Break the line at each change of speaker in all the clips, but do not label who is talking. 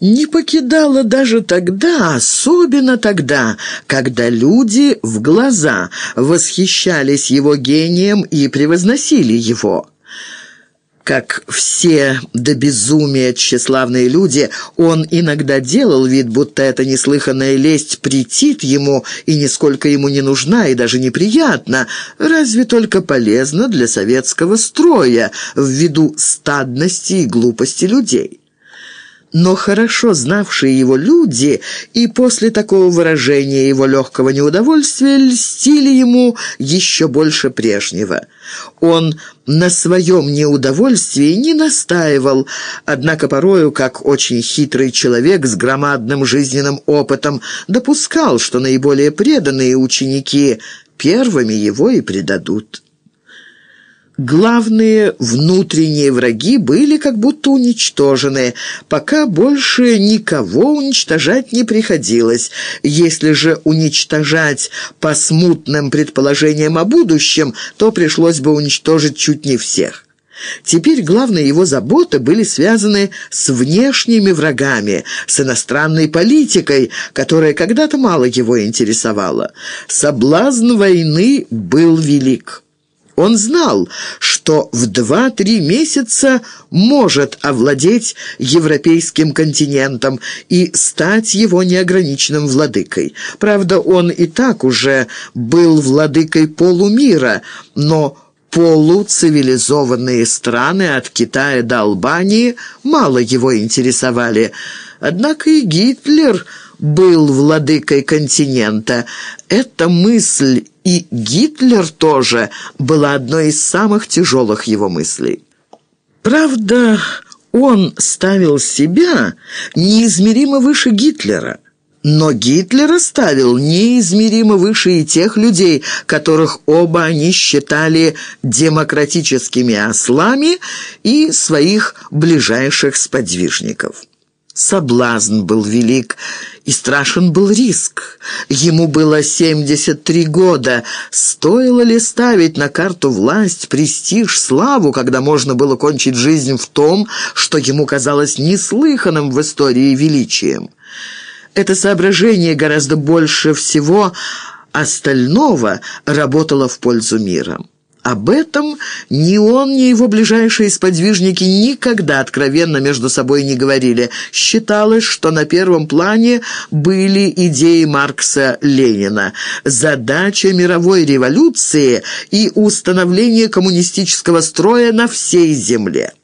не покидала даже тогда, особенно тогда, когда люди в глаза восхищались его гением и превозносили его. Как все до безумия тщеславные люди, он иногда делал вид, будто эта неслыханная лесть претит ему и нисколько ему не нужна и даже неприятна, разве только полезна для советского строя ввиду стадности и глупости людей но хорошо знавшие его люди и после такого выражения его легкого неудовольствия льстили ему еще больше прежнего. Он на своем неудовольствии не настаивал, однако порою, как очень хитрый человек с громадным жизненным опытом, допускал, что наиболее преданные ученики первыми его и предадут. Главные внутренние враги были как будто уничтожены, пока больше никого уничтожать не приходилось. Если же уничтожать по смутным предположениям о будущем, то пришлось бы уничтожить чуть не всех. Теперь главные его заботы были связаны с внешними врагами, с иностранной политикой, которая когда-то мало его интересовала. Соблазн войны был велик. Он знал, что в два-три месяца может овладеть европейским континентом и стать его неограниченным владыкой. Правда, он и так уже был владыкой полумира, но полуцивилизованные страны от Китая до Албании мало его интересовали. Однако и Гитлер был владыкой континента. Эта мысль и Гитлер тоже была одной из самых тяжелых его мыслей. Правда, он ставил себя неизмеримо выше Гитлера. Но Гитлера ставил неизмеримо выше и тех людей, которых оба они считали демократическими ослами и своих ближайших сподвижников. Соблазн был велик, и страшен был риск. Ему было 73 года. Стоило ли ставить на карту власть, престиж, славу, когда можно было кончить жизнь в том, что ему казалось неслыханным в истории величием? Это соображение гораздо больше всего остального работало в пользу мира. Об этом ни он, ни его ближайшие сподвижники никогда откровенно между собой не говорили. Считалось, что на первом плане были идеи Маркса-Ленина. Задача мировой революции и установление коммунистического строя на всей земле.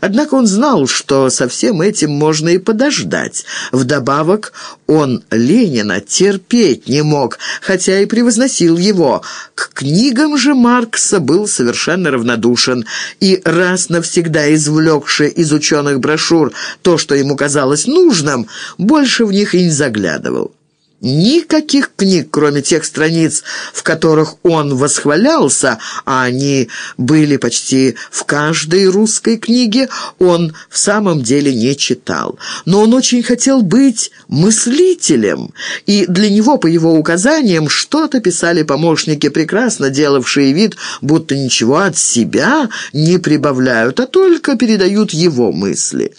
Однако он знал, что со всем этим можно и подождать. Вдобавок он Ленина терпеть не мог, хотя и превозносил его. К книгам же Маркса был совершенно равнодушен и, раз навсегда извлекший из ученых брошюр то, что ему казалось нужным, больше в них и не заглядывал. Никаких книг, кроме тех страниц, в которых он восхвалялся, а они были почти в каждой русской книге, он в самом деле не читал. Но он очень хотел быть мыслителем, и для него, по его указаниям, что-то писали помощники, прекрасно делавшие вид, будто ничего от себя не прибавляют, а только передают его мысли.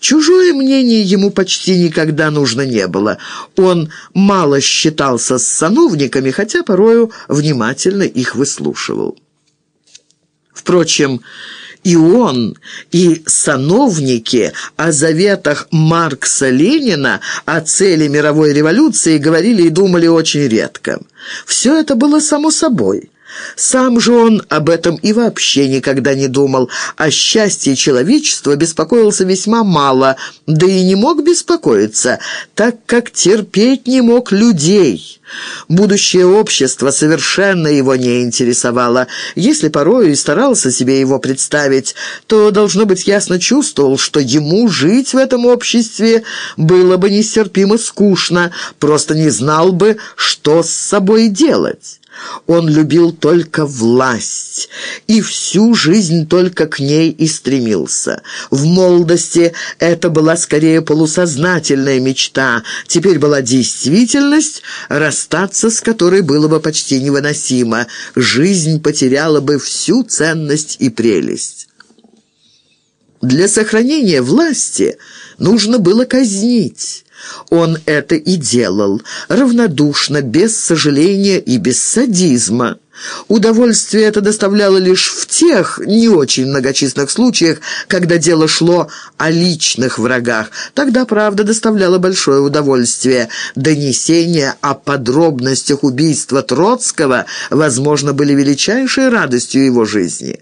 Чужое мнение ему почти никогда нужно не было. Он мало считался с сановниками, хотя порою внимательно их выслушивал. Впрочем, и он, и сановники о заветах Маркса-Ленина, о цели мировой революции говорили и думали очень редко. Все это было само собой. Сам же он об этом и вообще никогда не думал. О счастье человечества беспокоился весьма мало, да и не мог беспокоиться, так как терпеть не мог людей. Будущее общество совершенно его не интересовало. Если порою и старался себе его представить, то, должно быть, ясно чувствовал, что ему жить в этом обществе было бы нестерпимо скучно, просто не знал бы, что с собой делать. Он любил только власть и всю жизнь только к ней и стремился. В молодости это была скорее полусознательная мечта, теперь была действительность, расстаться с которой было бы почти невыносимо. Жизнь потеряла бы всю ценность и прелесть. Для сохранения власти нужно было казнить. Он это и делал, равнодушно, без сожаления и без садизма. Удовольствие это доставляло лишь в тех не очень многочисленных случаях, когда дело шло о личных врагах. Тогда, правда, доставляло большое удовольствие. Донесения о подробностях убийства Троцкого, возможно, были величайшей радостью его жизни.